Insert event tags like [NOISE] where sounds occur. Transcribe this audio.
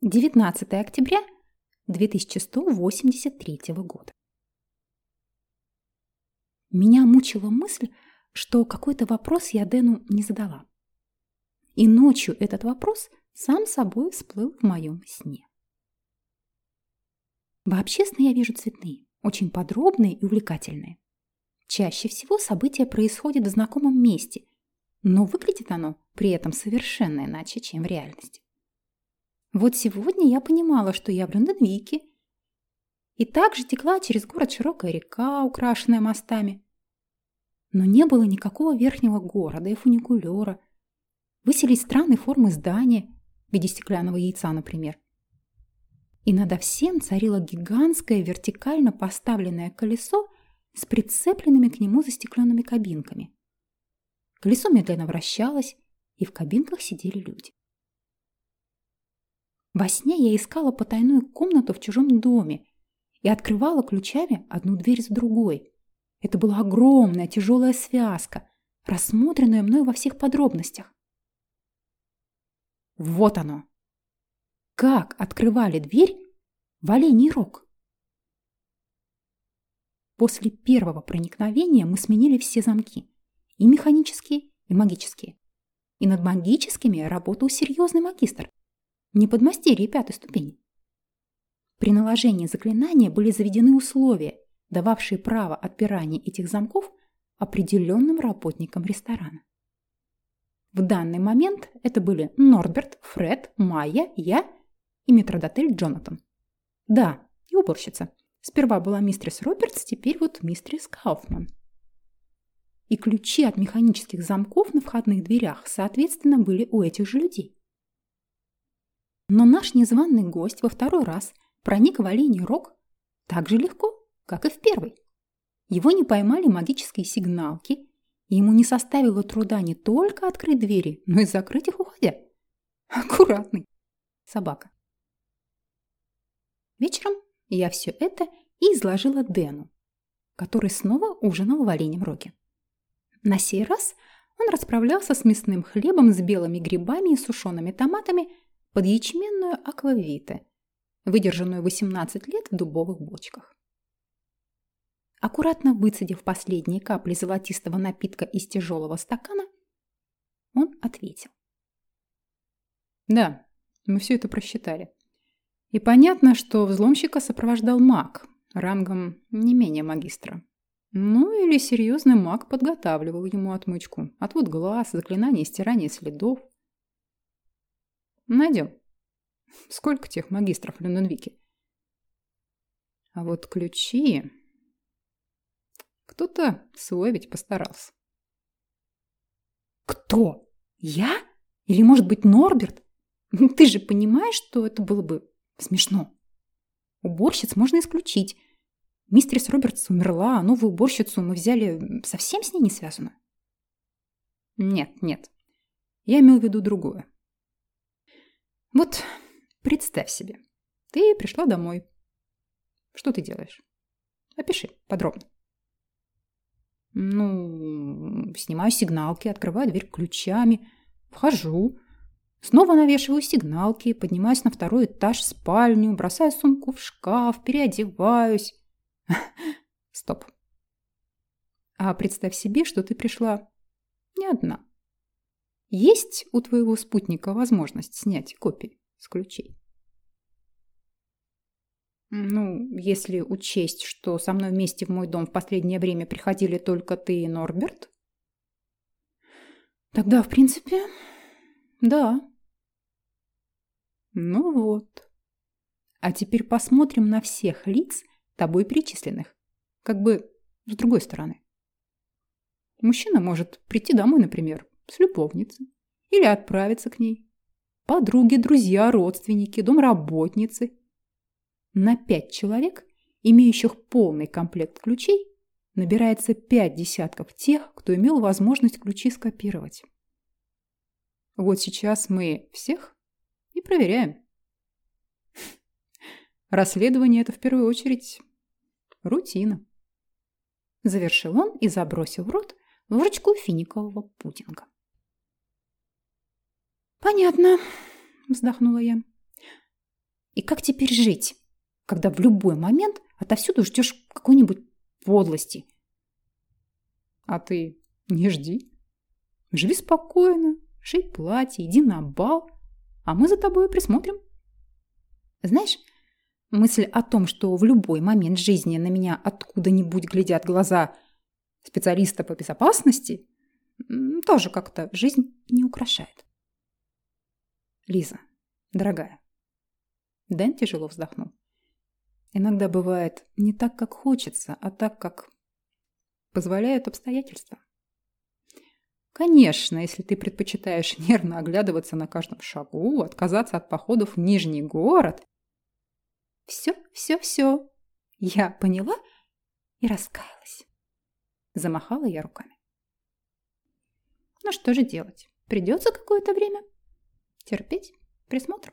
19 октября 2183 года. Меня мучила мысль, что какой-то вопрос я Дэну не задала. И ночью этот вопрос сам собой всплыл в моем сне. Вообще сны я вижу цветные, очень подробные и увлекательные. Чаще всего события происходят в знакомом месте, но выглядит оно при этом совершенно иначе, чем в реальности. Вот сегодня я понимала, что я в Лондонвике, и также текла через город широкая река, украшенная мостами. Но не было никакого верхнего города и фуникулера. Выселись странной формы здания, в виде стеклянного яйца, например. И надо всем царило гигантское вертикально поставленное колесо с прицепленными к нему застекленными кабинками. Колесо медленно вращалось, и в кабинках сидели люди. Во сне я искала потайную комнату в чужом доме и открывала ключами одну дверь за другой. Это была огромная тяжелая связка, рассмотренная мной во всех подробностях. Вот оно! Как открывали дверь в оленей рог? После первого проникновения мы сменили все замки. И механические, и магические. И над магическими работал серьезный магистр. Не подмастерье пятой ступени. При наложении заклинания были заведены условия, дававшие право отпирания этих замков определенным работникам ресторана. В данный момент это были Норберт, Фред, Майя, я и метродотель Джонатан. Да, и уборщица. Сперва была мистерс Робертс, теперь вот мистерс Кауфман. И ключи от механических замков на входных дверях, соответственно, были у этих же людей. Но наш незваный гость во второй раз проник в оленей рог так же легко, как и в первый. Его не поймали магические сигналки, и ему не составило труда не только открыть двери, но и закрыть их, уходя. Аккуратный. Собака. Вечером я все это и изложила Дэну, который снова ужинал в оленем роге. На сей раз он расправлялся с мясным хлебом с белыми грибами и сушеными томатами под ячменную аквавиты, выдержанную 18 лет в дубовых бочках. Аккуратно выцедив последние капли золотистого напитка из тяжелого стакана, он ответил. Да, мы все это просчитали. И понятно, что взломщика сопровождал маг, рангом не менее магистра. Ну или серьезный маг подготавливал ему отмычку. Отвод глаз, заклинание стирания следов. Найдем. Сколько тех магистров в Люнденвике? А вот ключи... Кто-то свой ведь постарался. Кто? Я? Или, может быть, Норберт? Ты же понимаешь, что это было бы смешно. Уборщиц можно исключить. Мистерис Робертс умерла, а новую уборщицу мы взяли совсем с ней не связано. Нет, нет. Я имел в виду другое. Вот представь себе, ты пришла домой. Что ты делаешь? Опиши подробно. Ну, снимаю сигналки, открываю дверь ключами, вхожу, снова навешиваю сигналки, поднимаюсь на второй этаж в спальню, бросаю сумку в шкаф, переодеваюсь. [LAUGHS] Стоп. А представь себе, что ты пришла не одна. Есть у твоего спутника возможность снять копии с ключей? Ну, если учесть, что со мной вместе в мой дом в последнее время приходили только ты и Норберт, тогда, в принципе, да. Ну вот. А теперь посмотрим на всех лиц, тобой перечисленных, как бы с другой стороны. Мужчина может прийти домой, например, с любовницей, или отправиться к ней. Подруги, друзья, родственники, домработницы – на пять человек, имеющих полный комплект ключей, набирается пять десятков тех, кто имел возможность ключи скопировать. Вот сейчас мы всех и проверяем. Расследование – это в первую очередь рутина. Завершил он и забросил в рот ложечку финикового пудинга. «Понятно», – вздохнула я. И как теперь жить, когда в любой момент отовсюду ждешь какой-нибудь подлости? А ты не жди. Живи спокойно, шей платье, иди на бал, а мы за тобой присмотрим. Знаешь, мысль о том, что в любой момент жизни на меня откуда-нибудь глядят глаза специалиста по безопасности, тоже как-то жизнь не украшает. Лиза, дорогая. Дэн тяжело вздохнул. Иногда бывает не так, как хочется, а так, как позволяют обстоятельства. Конечно, если ты предпочитаешь [LAUGHS] нервно оглядываться на каждом шагу, отказаться от походов в Нижний город. Все, все, все. Я поняла и раскаялась. Замахала я руками. Ну что же делать? Придется какое-то время терпеть присмотр.